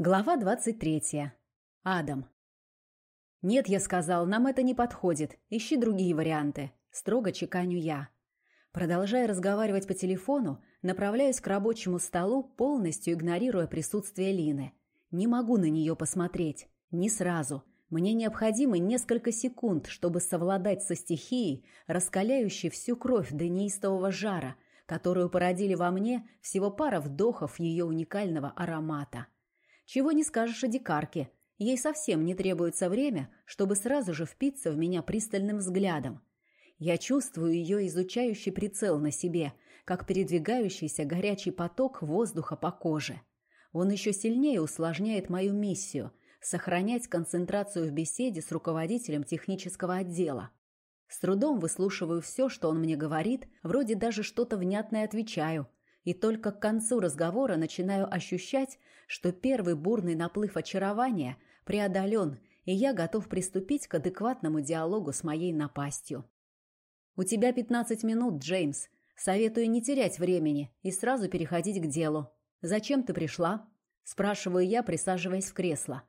Глава 23. Адам. «Нет, я сказал, нам это не подходит. Ищи другие варианты». Строго чеканю я. Продолжая разговаривать по телефону, направляюсь к рабочему столу, полностью игнорируя присутствие Лины. Не могу на нее посмотреть. Не сразу. Мне необходимо несколько секунд, чтобы совладать со стихией, раскаляющей всю кровь до неистового жара, которую породили во мне всего пара вдохов ее уникального аромата. Чего не скажешь о дикарке. Ей совсем не требуется время, чтобы сразу же впиться в меня пристальным взглядом. Я чувствую ее изучающий прицел на себе, как передвигающийся горячий поток воздуха по коже. Он еще сильнее усложняет мою миссию – сохранять концентрацию в беседе с руководителем технического отдела. С трудом выслушиваю все, что он мне говорит, вроде даже что-то внятное отвечаю – и только к концу разговора начинаю ощущать, что первый бурный наплыв очарования преодолен, и я готов приступить к адекватному диалогу с моей напастью. «У тебя 15 минут, Джеймс. Советую не терять времени и сразу переходить к делу. Зачем ты пришла?» Спрашиваю я, присаживаясь в кресло.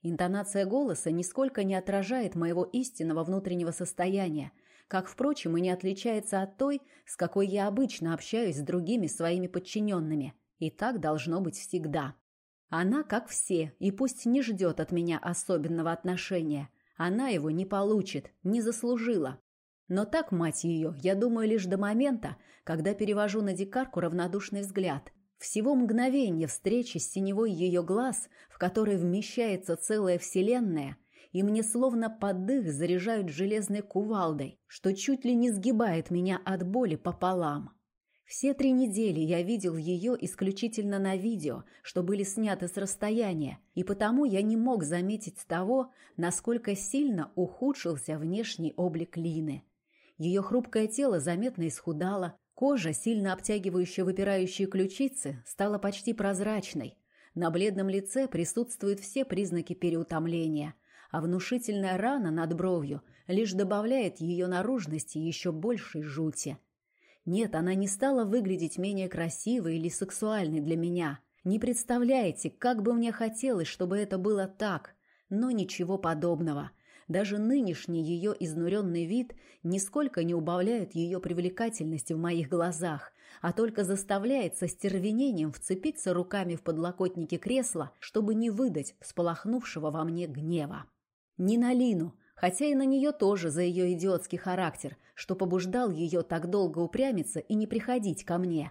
Интонация голоса нисколько не отражает моего истинного внутреннего состояния – как, впрочем, и не отличается от той, с какой я обычно общаюсь с другими своими подчиненными. И так должно быть всегда. Она, как все, и пусть не ждет от меня особенного отношения. Она его не получит, не заслужила. Но так, мать ее, я думаю лишь до момента, когда перевожу на дикарку равнодушный взгляд. Всего мгновение встречи с синевой ее глаз, в которой вмещается целая вселенная – и мне словно под дых заряжают железной кувалдой, что чуть ли не сгибает меня от боли пополам. Все три недели я видел ее исключительно на видео, что были сняты с расстояния, и потому я не мог заметить того, насколько сильно ухудшился внешний облик Лины. Ее хрупкое тело заметно исхудало, кожа, сильно обтягивающая выпирающие ключицы, стала почти прозрачной. На бледном лице присутствуют все признаки переутомления – а внушительная рана над бровью лишь добавляет ее наружности еще большей жути. Нет, она не стала выглядеть менее красивой или сексуальной для меня. Не представляете, как бы мне хотелось, чтобы это было так, но ничего подобного. Даже нынешний ее изнуренный вид нисколько не убавляет ее привлекательности в моих глазах, а только заставляет со стервенением вцепиться руками в подлокотники кресла, чтобы не выдать всполохнувшего во мне гнева. Не на Лину, хотя и на нее тоже за ее идиотский характер, что побуждал ее так долго упрямиться и не приходить ко мне.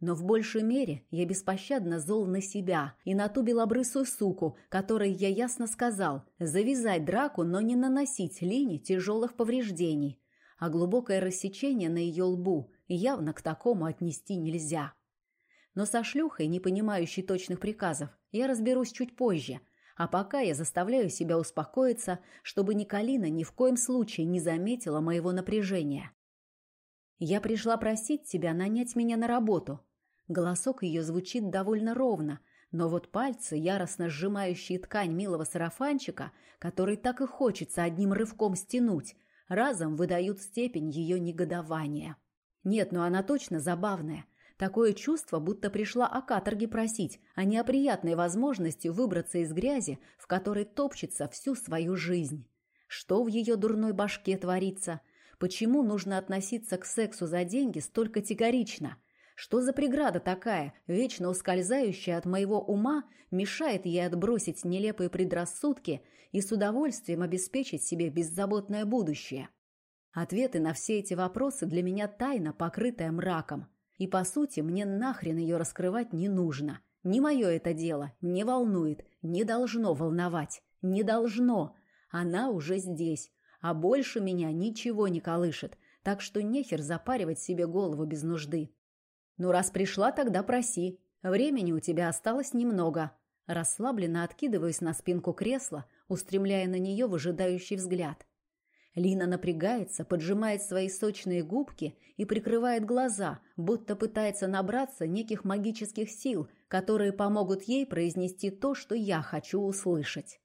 Но в большей мере я беспощадно зол на себя и на ту белобрысую суку, которой я ясно сказал завязать драку, но не наносить Лине тяжелых повреждений. А глубокое рассечение на ее лбу явно к такому отнести нельзя. Но со шлюхой, не понимающей точных приказов, я разберусь чуть позже – а пока я заставляю себя успокоиться, чтобы Николина ни в коем случае не заметила моего напряжения. «Я пришла просить тебя нанять меня на работу». Голосок ее звучит довольно ровно, но вот пальцы, яростно сжимающие ткань милого сарафанчика, который так и хочется одним рывком стянуть, разом выдают степень ее негодования. Нет, ну она точно забавная. Такое чувство, будто пришла о каторге просить, а не о приятной возможности выбраться из грязи, в которой топчется всю свою жизнь. Что в ее дурной башке творится? Почему нужно относиться к сексу за деньги столь категорично? Что за преграда такая, вечно ускользающая от моего ума, мешает ей отбросить нелепые предрассудки и с удовольствием обеспечить себе беззаботное будущее? Ответы на все эти вопросы для меня тайна, покрытая мраком. И, по сути, мне нахрен ее раскрывать не нужно. Не мое это дело, не волнует, не должно волновать. Не должно. Она уже здесь. А больше меня ничего не колышет. Так что нехер запаривать себе голову без нужды. Ну, раз пришла, тогда проси. Времени у тебя осталось немного. Расслабленно откидываюсь на спинку кресла, устремляя на нее выжидающий взгляд. Лина напрягается, поджимает свои сочные губки и прикрывает глаза, будто пытается набраться неких магических сил, которые помогут ей произнести то, что я хочу услышать.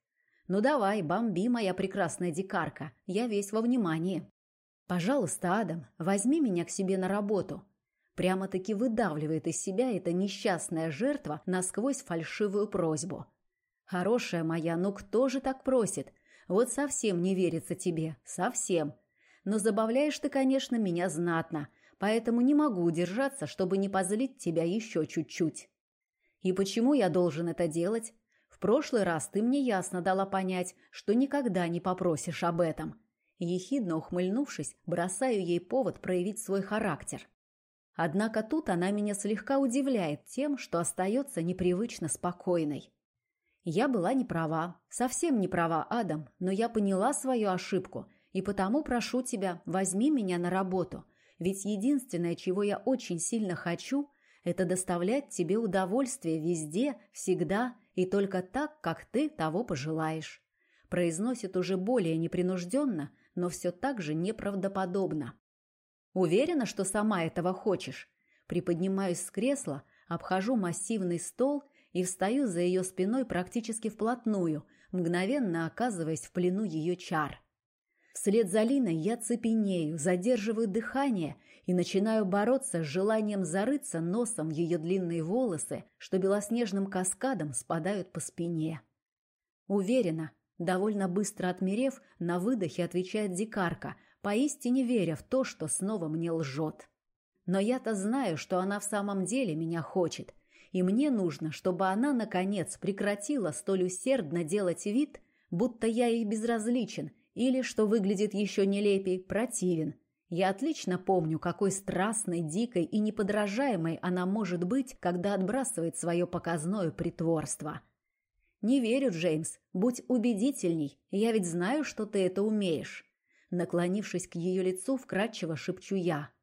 «Ну давай, бомби, моя прекрасная дикарка, я весь во внимании». «Пожалуйста, Адам, возьми меня к себе на работу». Прямо-таки выдавливает из себя эта несчастная жертва насквозь фальшивую просьбу. Хорошая моя, ну кто же так просит? Вот совсем не верится тебе, совсем. Но забавляешь ты, конечно, меня знатно, поэтому не могу удержаться, чтобы не позлить тебя еще чуть-чуть. И почему я должен это делать? В прошлый раз ты мне ясно дала понять, что никогда не попросишь об этом. Ехидно ухмыльнувшись, бросаю ей повод проявить свой характер. Однако тут она меня слегка удивляет тем, что остается непривычно спокойной. Я была не права, совсем не права, Адам, но я поняла свою ошибку, и потому прошу тебя, возьми меня на работу, ведь единственное, чего я очень сильно хочу, это доставлять тебе удовольствие везде, всегда и только так, как ты того пожелаешь. Произносит уже более непринужденно, но все так же неправдоподобно. Уверена, что сама этого хочешь? Приподнимаюсь с кресла, обхожу массивный стол и встаю за ее спиной практически вплотную, мгновенно оказываясь в плену ее чар. Вслед за Линой я цепенею, задерживаю дыхание и начинаю бороться с желанием зарыться носом в ее длинные волосы, что белоснежным каскадом спадают по спине. Уверена, довольно быстро отмерев, на выдохе отвечает дикарка, поистине веря в то, что снова мне лжет. Но я-то знаю, что она в самом деле меня хочет, и мне нужно, чтобы она, наконец, прекратила столь усердно делать вид, будто я ей безразличен или, что выглядит еще нелепей, противен. Я отлично помню, какой страстной, дикой и неподражаемой она может быть, когда отбрасывает свое показное притворство. «Не верю, Джеймс. Будь убедительней. Я ведь знаю, что ты это умеешь». Наклонившись к ее лицу, вкрадчиво шепчу я –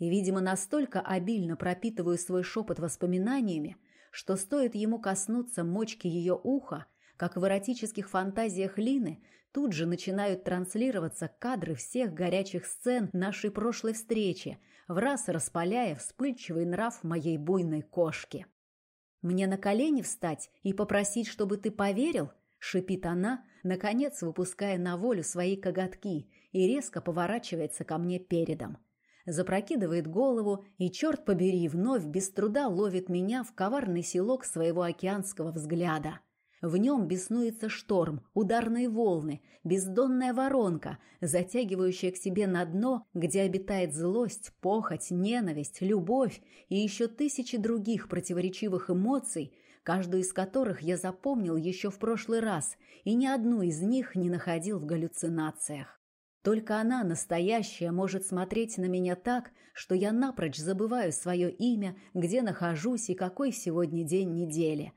и, видимо, настолько обильно пропитываю свой шепот воспоминаниями, что стоит ему коснуться мочки ее уха, как в эротических фантазиях Лины тут же начинают транслироваться кадры всех горячих сцен нашей прошлой встречи, в раз распаляя вспыльчивый нрав моей буйной кошки. «Мне на колени встать и попросить, чтобы ты поверил?» — шипит она, наконец выпуская на волю свои коготки и резко поворачивается ко мне передом запрокидывает голову и, черт побери, вновь без труда ловит меня в коварный селок своего океанского взгляда. В нем беснуется шторм, ударные волны, бездонная воронка, затягивающая к себе на дно, где обитает злость, похоть, ненависть, любовь и еще тысячи других противоречивых эмоций, каждую из которых я запомнил еще в прошлый раз и ни одну из них не находил в галлюцинациях. Только она, настоящая, может смотреть на меня так, что я напрочь забываю свое имя, где нахожусь и какой сегодня день недели.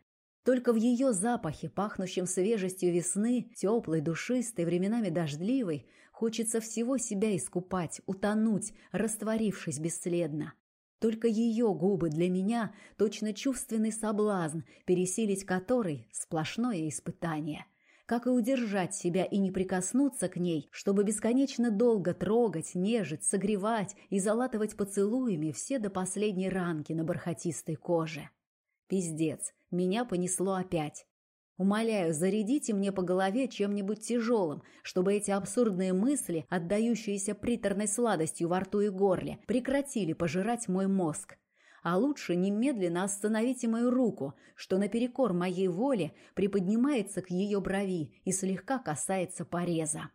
Только в ее запахе, пахнущем свежестью весны, теплой, душистой, временами дождливой, хочется всего себя искупать, утонуть, растворившись бесследно. Только ее губы для меня точно чувственный соблазн, пересилить который – сплошное испытание – как и удержать себя и не прикоснуться к ней, чтобы бесконечно долго трогать, нежить, согревать и залатывать поцелуями все до последней ранки на бархатистой коже. Пиздец, меня понесло опять. Умоляю, зарядите мне по голове чем-нибудь тяжелым, чтобы эти абсурдные мысли, отдающиеся приторной сладостью во рту и горле, прекратили пожирать мой мозг а лучше немедленно остановите мою руку, что наперекор моей воле приподнимается к ее брови и слегка касается пореза.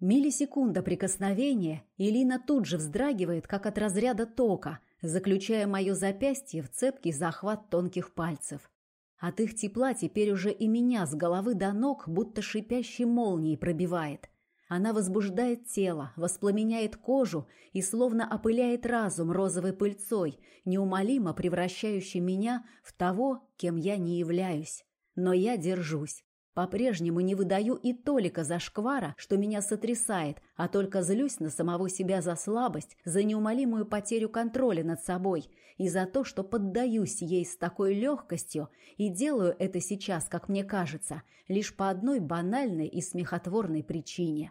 Миллисекунда прикосновения, и Лина тут же вздрагивает, как от разряда тока, заключая мое запястье в цепкий захват тонких пальцев. От их тепла теперь уже и меня с головы до ног будто шипящей молнией пробивает – она возбуждает тело, воспламеняет кожу и словно опыляет разум розовой пыльцой, неумолимо превращающей меня в того, кем я не являюсь. Но я держусь. По-прежнему не выдаю и толика за шквара, что меня сотрясает, а только злюсь на самого себя за слабость, за неумолимую потерю контроля над собой и за то, что поддаюсь ей с такой легкостью и делаю это сейчас, как мне кажется, лишь по одной банальной и смехотворной причине.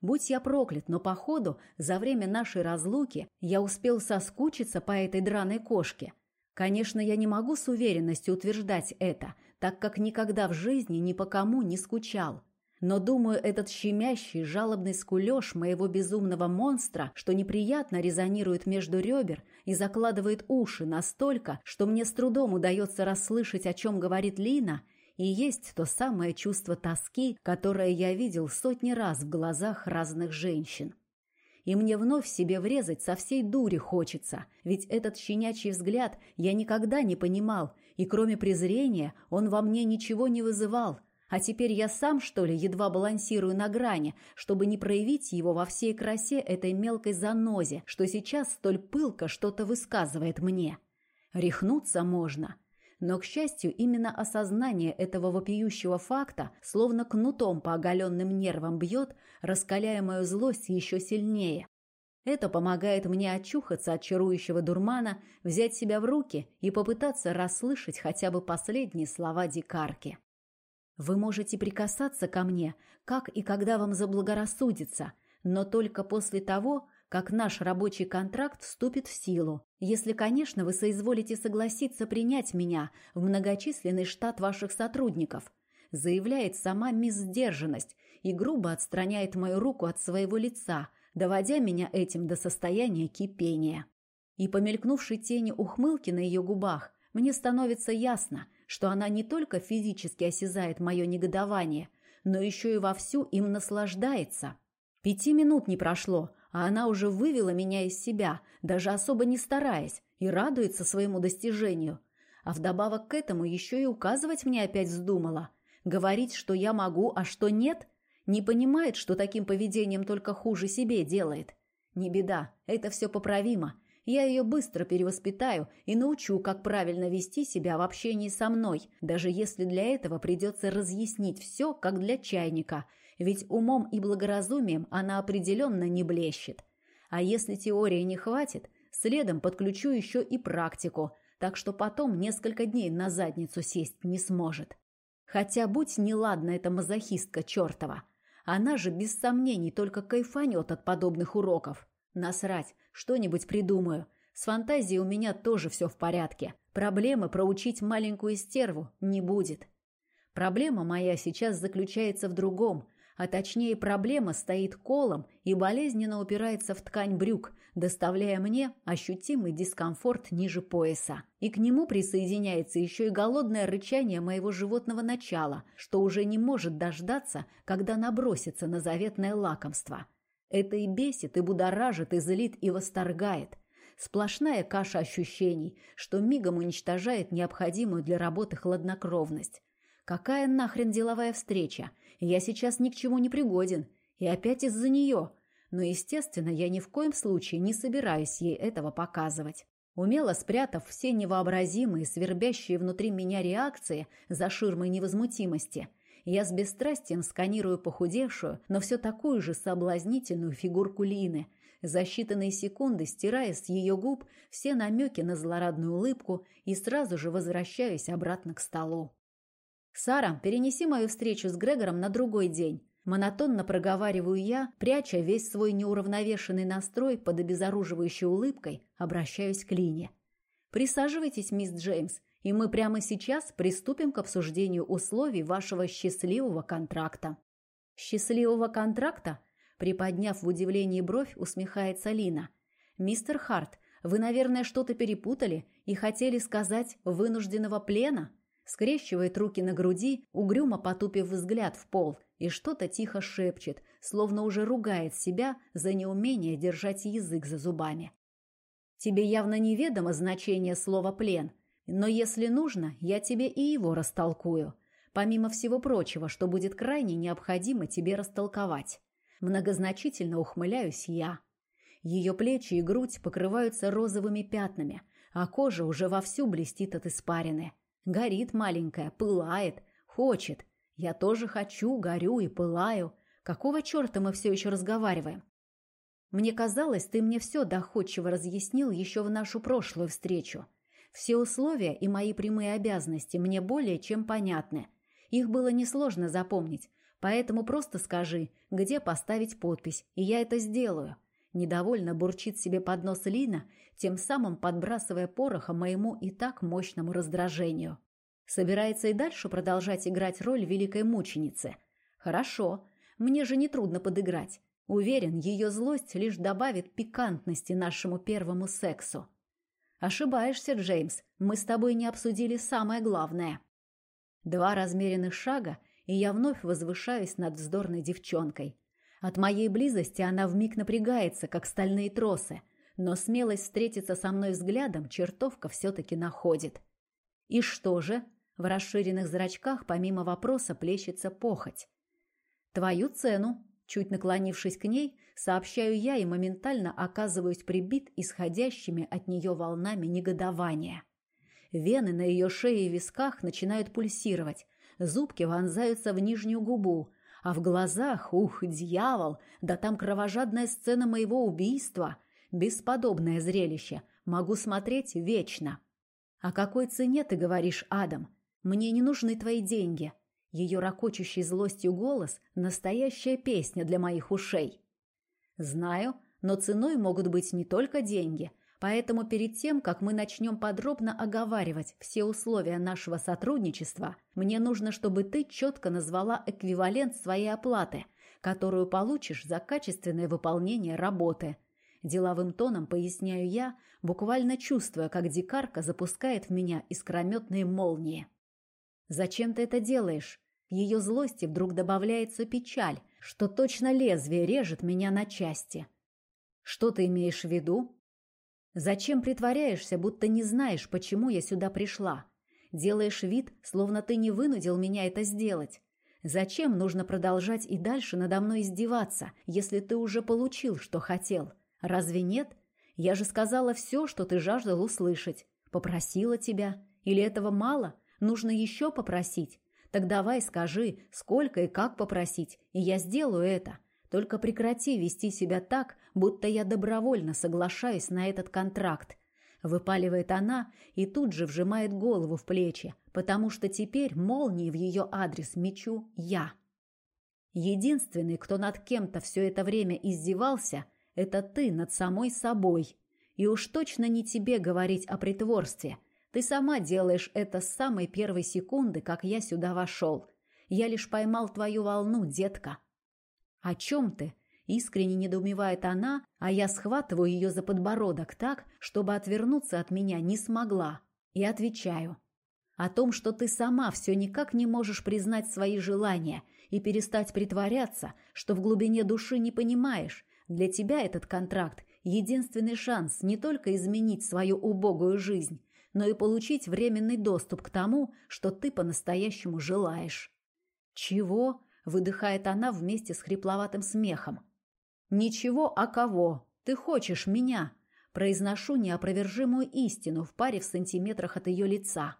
Будь я проклят, но походу за время нашей разлуки я успел соскучиться по этой драной кошке. Конечно, я не могу с уверенностью утверждать это, так как никогда в жизни ни по кому не скучал. Но, думаю, этот щемящий, жалобный скулеж моего безумного монстра, что неприятно резонирует между ребер и закладывает уши настолько, что мне с трудом удается расслышать, о чем говорит Лина, И есть то самое чувство тоски, которое я видел сотни раз в глазах разных женщин. И мне вновь себе врезать со всей дури хочется, ведь этот щенячий взгляд я никогда не понимал, и кроме презрения он во мне ничего не вызывал. А теперь я сам, что ли, едва балансирую на грани, чтобы не проявить его во всей красе этой мелкой занозе, что сейчас столь пылко что-то высказывает мне. Рехнуться можно. Но, к счастью, именно осознание этого вопиющего факта словно кнутом по оголенным нервам бьет, раскаляя мою злость еще сильнее. Это помогает мне очухаться от чарующего дурмана, взять себя в руки и попытаться расслышать хотя бы последние слова дикарки. Вы можете прикасаться ко мне, как и когда вам заблагорассудится, но только после того, как наш рабочий контракт вступит в силу, если, конечно, вы соизволите согласиться принять меня в многочисленный штат ваших сотрудников, заявляет сама мисс Сдержанность и грубо отстраняет мою руку от своего лица, доводя меня этим до состояния кипения. И по мелькнувшей тени ухмылки на ее губах мне становится ясно – что она не только физически осязает мое негодование, но еще и вовсю им наслаждается. Пяти минут не прошло, а она уже вывела меня из себя, даже особо не стараясь, и радуется своему достижению. А вдобавок к этому еще и указывать мне опять вздумала. Говорить, что я могу, а что нет, не понимает, что таким поведением только хуже себе делает. Не беда, это все поправимо. Я ее быстро перевоспитаю и научу, как правильно вести себя в общении со мной, даже если для этого придется разъяснить все, как для чайника, ведь умом и благоразумием она определенно не блещет. А если теории не хватит, следом подключу еще и практику, так что потом несколько дней на задницу сесть не сможет. Хотя будь неладна эта мазохистка чертова, она же без сомнений только кайфанет от подобных уроков. Насрать, что-нибудь придумаю. С фантазией у меня тоже все в порядке. Проблемы проучить маленькую стерву не будет. Проблема моя сейчас заключается в другом, а точнее проблема стоит колом и болезненно упирается в ткань брюк, доставляя мне ощутимый дискомфорт ниже пояса. И к нему присоединяется еще и голодное рычание моего животного начала, что уже не может дождаться, когда набросится на заветное лакомство – это и бесит, и будоражит, и злит, и восторгает. Сплошная каша ощущений, что мигом уничтожает необходимую для работы хладнокровность. Какая нахрен деловая встреча? Я сейчас ни к чему не пригоден. И опять из-за нее. Но, естественно, я ни в коем случае не собираюсь ей этого показывать. Умело спрятав все невообразимые, свербящие внутри меня реакции за ширмой невозмутимости – я с бесстрастием сканирую похудевшую, но все такую же соблазнительную фигурку Лины, за считанные секунды стирая с ее губ все намеки на злорадную улыбку и сразу же возвращаюсь обратно к столу. «Сара, перенеси мою встречу с Грегором на другой день», Монотонно проговариваю я, пряча весь свой неуравновешенный настрой под обезоруживающей улыбкой, обращаюсь к Лине. «Присаживайтесь, мисс Джеймс и мы прямо сейчас приступим к обсуждению условий вашего счастливого контракта». «Счастливого контракта?» Приподняв в удивлении бровь, усмехается Лина. «Мистер Харт, вы, наверное, что-то перепутали и хотели сказать «вынужденного плена»?» Скрещивает руки на груди, угрюмо потупив взгляд в пол, и что-то тихо шепчет, словно уже ругает себя за неумение держать язык за зубами. «Тебе явно неведомо значение слова «плен», но если нужно, я тебе и его растолкую. Помимо всего прочего, что будет крайне необходимо тебе растолковать. Многозначительно ухмыляюсь я. Ее плечи и грудь покрываются розовыми пятнами, а кожа уже вовсю блестит от испарины. Горит маленькая, пылает, хочет. Я тоже хочу, горю и пылаю. Какого черта мы все еще разговариваем? Мне казалось, ты мне все доходчиво разъяснил еще в нашу прошлую встречу. Все условия и мои прямые обязанности мне более чем понятны. Их было несложно запомнить, поэтому просто скажи, где поставить подпись, и я это сделаю. Недовольно бурчит себе под нос Лина, тем самым подбрасывая пороха моему и так мощному раздражению. Собирается и дальше продолжать играть роль великой мученицы. Хорошо, мне же не трудно подыграть. Уверен, ее злость лишь добавит пикантности нашему первому сексу. Ошибаешься, Джеймс. Мы с тобой не обсудили самое главное. Два размеренных шага, и я вновь возвышаюсь над вздорной девчонкой. От моей близости она вмиг напрягается, как стальные тросы, но смелость встретиться со мной взглядом чертовка все-таки находит. И что же? В расширенных зрачках помимо вопроса плещется похоть. «Твою цену», чуть наклонившись к ней, сообщаю я и моментально оказываюсь прибит исходящими от нее волнами негодования. Вены на ее шее и висках начинают пульсировать, зубки вонзаются в нижнюю губу, а в глазах, ух, дьявол, да там кровожадная сцена моего убийства. Бесподобное зрелище, могу смотреть вечно. «О какой цене ты говоришь, Адам? Мне не нужны твои деньги». Ее ракочущий злостью голос – настоящая песня для моих ушей. «Знаю, но ценой могут быть не только деньги, поэтому перед тем, как мы начнем подробно оговаривать все условия нашего сотрудничества, мне нужно, чтобы ты четко назвала эквивалент своей оплаты, которую получишь за качественное выполнение работы – Деловым тоном поясняю я, буквально чувствуя, как дикарка запускает в меня искрометные молнии. «Зачем ты это делаешь?» Ее злости вдруг добавляется печаль, что точно лезвие режет меня на части. «Что ты имеешь в виду?» «Зачем притворяешься, будто не знаешь, почему я сюда пришла? Делаешь вид, словно ты не вынудил меня это сделать. Зачем нужно продолжать и дальше надо мной издеваться, если ты уже получил, что хотел? Разве нет? Я же сказала все, что ты жаждал услышать. Попросила тебя. Или этого мало? Нужно еще попросить. Так давай скажи, сколько и как попросить, и я сделаю это. Только прекрати вести себя так, будто я добровольно соглашаюсь на этот контракт. Выпаливает она и тут же вжимает голову в плечи, потому что теперь молнии в ее адрес мечу я. Единственный, кто над кем-то все это время издевался – это ты над самой собой. И уж точно не тебе говорить о притворстве. Ты сама делаешь это с самой первой секунды, как я сюда вошел. Я лишь поймал твою волну, детка. О чем ты? Искренне недоумевает она, а я схватываю ее за подбородок так, чтобы отвернуться от меня не смогла. И отвечаю. О том, что ты сама все никак не можешь признать свои желания и перестать притворяться, что в глубине души не понимаешь, для тебя этот контракт – единственный шанс не только изменить свою убогую жизнь, но и получить временный доступ к тому, что ты по-настоящему желаешь. «Чего?» – выдыхает она вместе с хрипловатым смехом. «Ничего, а кого? Ты хочешь меня?» Произношу неопровержимую истину в паре в сантиметрах от ее лица.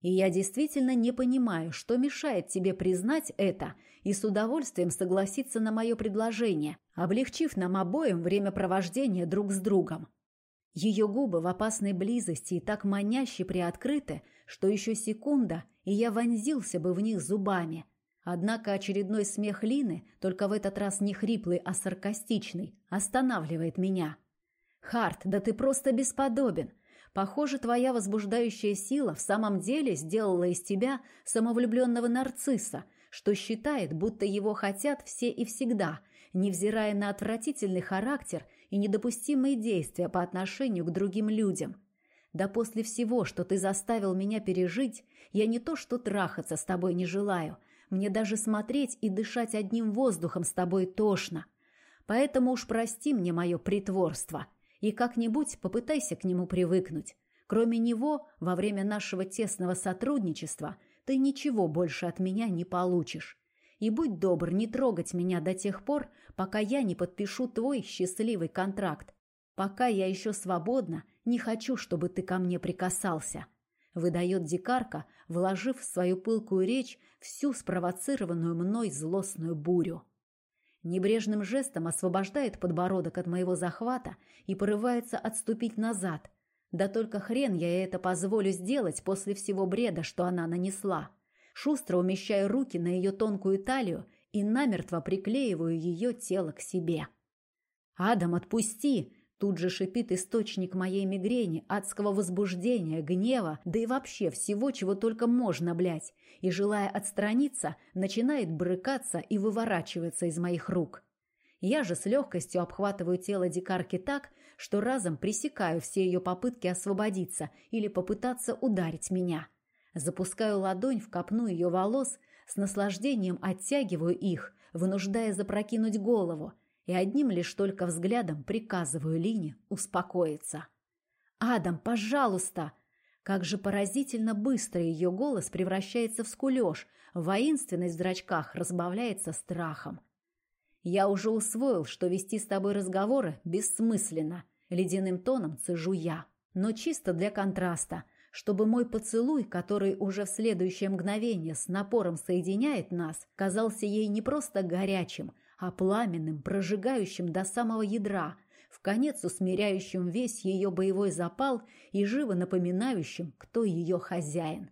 И я действительно не понимаю, что мешает тебе признать это и с удовольствием согласиться на мое предложение, облегчив нам обоим времяпровождение друг с другом. Ее губы в опасной близости и так маняще приоткрыты, что еще секунда, и я вонзился бы в них зубами. Однако очередной смех Лины, только в этот раз не хриплый, а саркастичный, останавливает меня. «Харт, да ты просто бесподобен!» Похоже, твоя возбуждающая сила в самом деле сделала из тебя самовлюбленного нарцисса, что считает, будто его хотят все и всегда, невзирая на отвратительный характер и недопустимые действия по отношению к другим людям. Да после всего, что ты заставил меня пережить, я не то что трахаться с тобой не желаю, мне даже смотреть и дышать одним воздухом с тобой тошно. Поэтому уж прости мне мое притворство и как-нибудь попытайся к нему привыкнуть. Кроме него, во время нашего тесного сотрудничества ты ничего больше от меня не получишь. И будь добр не трогать меня до тех пор, пока я не подпишу твой счастливый контракт. Пока я еще свободна, не хочу, чтобы ты ко мне прикасался. Выдает дикарка, вложив в свою пылкую речь всю спровоцированную мной злостную бурю. Небрежным жестом освобождает подбородок от моего захвата и порывается отступить назад. Да только хрен я это позволю сделать после всего бреда, что она нанесла. Шустро умещаю руки на ее тонкую талию и намертво приклеиваю ее тело к себе. «Адам, отпусти!» Тут же шипит источник моей мигрени, адского возбуждения, гнева, да и вообще всего, чего только можно, блядь. И, желая отстраниться, начинает брыкаться и выворачиваться из моих рук. Я же с легкостью обхватываю тело дикарки так, что разом пресекаю все ее попытки освободиться или попытаться ударить меня. Запускаю ладонь в копну ее волос, с наслаждением оттягиваю их, вынуждая запрокинуть голову, и одним лишь только взглядом приказываю Лине успокоиться. «Адам, пожалуйста!» Как же поразительно быстро ее голос превращается в скулеж, воинственность в зрачках разбавляется страхом. «Я уже усвоил, что вести с тобой разговоры бессмысленно», — ледяным тоном цежу я. Но чисто для контраста, чтобы мой поцелуй, который уже в следующее мгновение с напором соединяет нас, казался ей не просто горячим, а пламенным, прожигающим до самого ядра, в конец усмиряющим весь ее боевой запал и живо напоминающим, кто ее хозяин.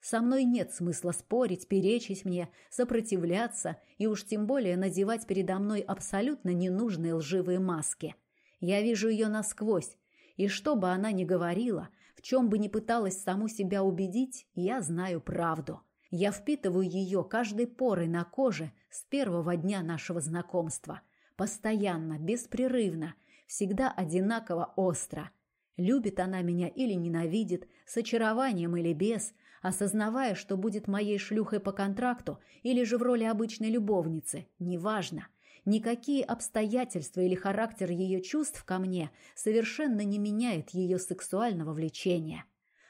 Со мной нет смысла спорить, перечить мне, сопротивляться и уж тем более надевать передо мной абсолютно ненужные лживые маски. Я вижу ее насквозь, и что бы она ни говорила, в чем бы ни пыталась саму себя убедить, я знаю правду. Я впитываю ее каждой порой на коже с первого дня нашего знакомства. Постоянно, беспрерывно, всегда одинаково остро. Любит она меня или ненавидит, с очарованием или без, осознавая, что будет моей шлюхой по контракту или же в роли обычной любовницы, неважно. Никакие обстоятельства или характер ее чувств ко мне совершенно не меняет ее сексуального влечения.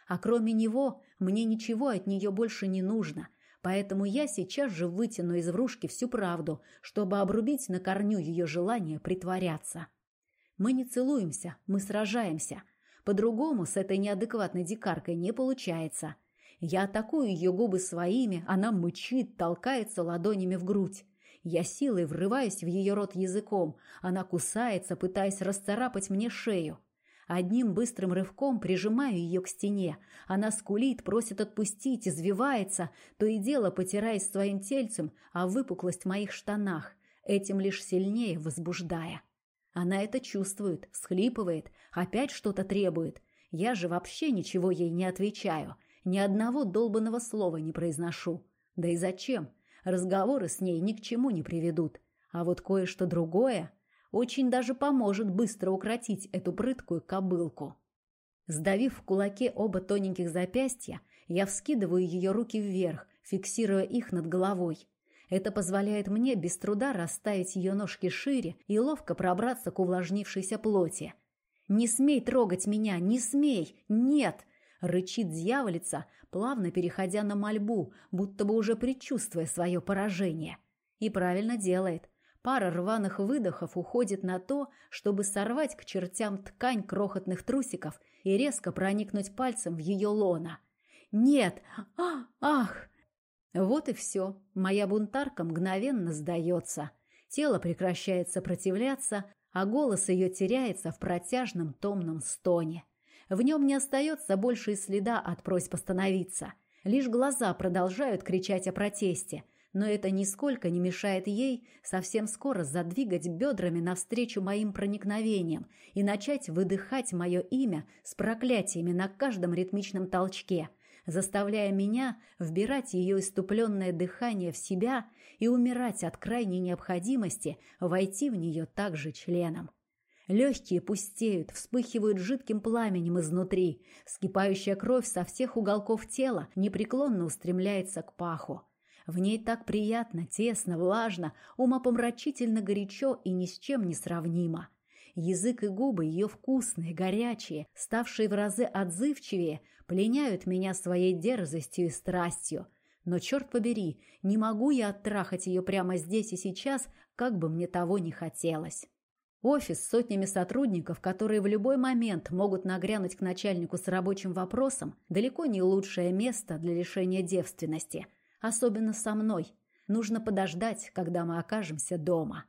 А кроме него, мне ничего от нее больше не нужно, поэтому я сейчас же вытяну из вружки всю правду, чтобы обрубить на корню ее желание притворяться. Мы не целуемся, мы сражаемся. По-другому с этой неадекватной дикаркой не получается. Я атакую ее губы своими, она мычит, толкается ладонями в грудь. Я силой врываюсь в ее рот языком. Она кусается, пытаясь расцарапать мне шею. Одним быстрым рывком прижимаю ее к стене. Она скулит, просит отпустить, извивается, то и дело потираясь своим тельцем, а выпуклость в моих штанах, этим лишь сильнее возбуждая. Она это чувствует, всхлипывает, опять что-то требует. Я же вообще ничего ей не отвечаю, ни одного долбанного слова не произношу. Да и зачем? Разговоры с ней ни к чему не приведут. А вот кое-что другое очень даже поможет быстро укротить эту прыткую кобылку. Сдавив в кулаке оба тоненьких запястья, я вскидываю ее руки вверх, фиксируя их над головой. Это позволяет мне без труда расставить ее ножки шире и ловко пробраться к увлажнившейся плоти. «Не смей трогать меня! Не смей! Нет!» — рычит дьяволица, плавно переходя на мольбу, будто бы уже предчувствуя свое поражение. И правильно делает. Пара рваных выдохов уходит на то, чтобы сорвать к чертям ткань крохотных трусиков и резко проникнуть пальцем в ее лона. «Нет! А, ах!» Вот и все. Моя бунтарка мгновенно сдается. Тело прекращает сопротивляться, а голос ее теряется в протяжном томном стоне. В нем не остается больше и следа от просьб остановиться. Лишь глаза продолжают кричать о протесте – но это нисколько не мешает ей совсем скоро задвигать бедрами навстречу моим проникновениям и начать выдыхать мое имя с проклятиями на каждом ритмичном толчке, заставляя меня вбирать ее иступленное дыхание в себя и умирать от крайней необходимости войти в нее также членом. Легкие пустеют, вспыхивают жидким пламенем изнутри, вскипающая кровь со всех уголков тела непреклонно устремляется к паху. В ней так приятно, тесно, влажно, умопомрачительно горячо и ни с чем не сравнимо. Язык и губы ее вкусные, горячие, ставшие в разы отзывчивее, пленяют меня своей дерзостью и страстью. Но, черт побери, не могу я оттрахать ее прямо здесь и сейчас, как бы мне того не хотелось. Офис с сотнями сотрудников, которые в любой момент могут нагрянуть к начальнику с рабочим вопросом, далеко не лучшее место для лишения девственности – особенно со мной. Нужно подождать, когда мы окажемся дома.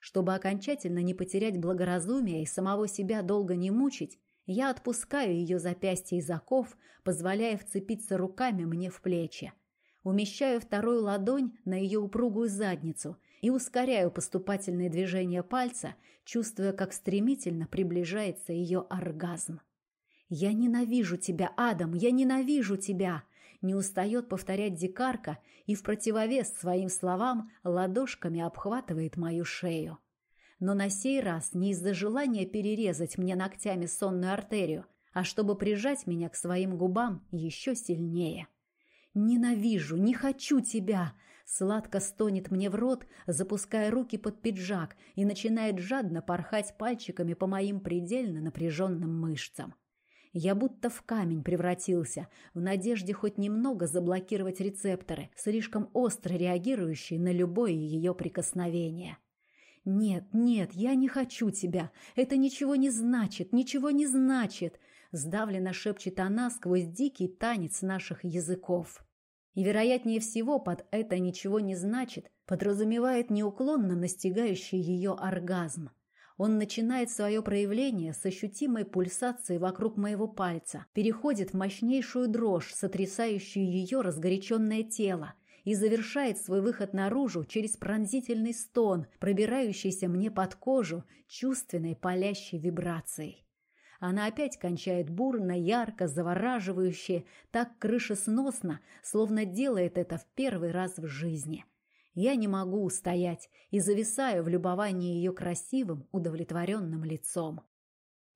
Чтобы окончательно не потерять благоразумие и самого себя долго не мучить, я отпускаю ее запястье из оков, позволяя вцепиться руками мне в плечи. Умещаю вторую ладонь на ее упругую задницу и ускоряю поступательные движения пальца, чувствуя, как стремительно приближается ее оргазм. «Я ненавижу тебя, Адам, я ненавижу тебя!» Не устает повторять дикарка и в противовес своим словам ладошками обхватывает мою шею. Но на сей раз не из-за желания перерезать мне ногтями сонную артерию, а чтобы прижать меня к своим губам еще сильнее. Ненавижу, не хочу тебя!» Сладко стонет мне в рот, запуская руки под пиджак и начинает жадно порхать пальчиками по моим предельно напряженным мышцам. Я будто в камень превратился, в надежде хоть немного заблокировать рецепторы, слишком остро реагирующие на любое ее прикосновение. «Нет, нет, я не хочу тебя. Это ничего не значит, ничего не значит», — сдавленно шепчет она сквозь дикий танец наших языков. И, вероятнее всего, под «это ничего не значит» подразумевает неуклонно настигающий ее оргазм. Он начинает свое проявление с ощутимой пульсацией вокруг моего пальца, переходит в мощнейшую дрожь, сотрясающую ее разгоряченное тело, и завершает свой выход наружу через пронзительный стон, пробирающийся мне под кожу чувственной палящей вибрацией. Она опять кончает бурно, ярко, завораживающе, так крышесносно, словно делает это в первый раз в жизни – я не могу устоять и зависаю в любовании ее красивым, удовлетворенным лицом.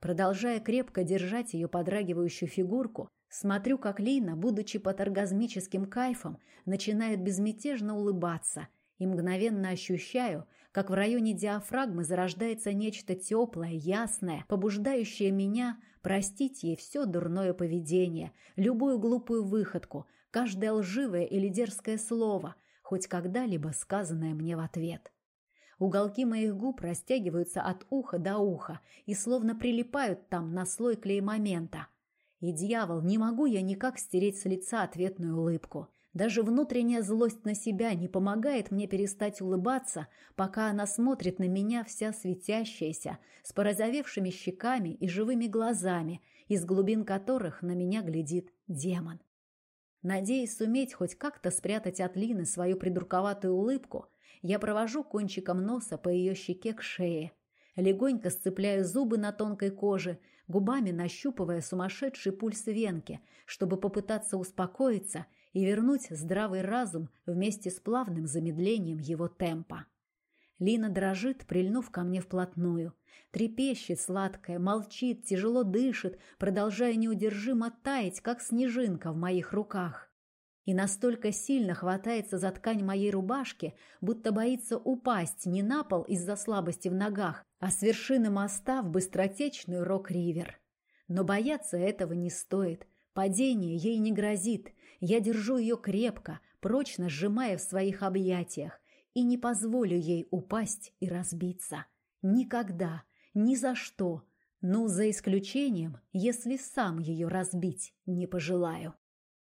Продолжая крепко держать ее подрагивающую фигурку, смотрю, как Лина, будучи под оргазмическим кайфом, начинает безмятежно улыбаться и мгновенно ощущаю, как в районе диафрагмы зарождается нечто теплое, ясное, побуждающее меня простить ей все дурное поведение, любую глупую выходку, каждое лживое или дерзкое слово – хоть когда-либо сказанное мне в ответ. Уголки моих губ растягиваются от уха до уха и словно прилипают там на слой клей-момента. И, дьявол, не могу я никак стереть с лица ответную улыбку. Даже внутренняя злость на себя не помогает мне перестать улыбаться, пока она смотрит на меня вся светящаяся, с порозовевшими щеками и живыми глазами, из глубин которых на меня глядит демон. Надеясь суметь хоть как-то спрятать от Лины свою придурковатую улыбку, я провожу кончиком носа по ее щеке к шее. Легонько сцепляю зубы на тонкой коже, губами нащупывая сумасшедший пульс венки, чтобы попытаться успокоиться и вернуть здравый разум вместе с плавным замедлением его темпа. Лина дрожит, прильнув ко мне вплотную. Трепещет сладкая, молчит, тяжело дышит, продолжая неудержимо таять, как снежинка в моих руках. И настолько сильно хватается за ткань моей рубашки, будто боится упасть не на пол из-за слабости в ногах, а с вершины моста в быстротечный рок-ривер. Но бояться этого не стоит. Падение ей не грозит. Я держу ее крепко, прочно сжимая в своих объятиях, и не позволю ей упасть и разбиться. Никогда, ни за что, ну, за исключением, если сам ее разбить не пожелаю.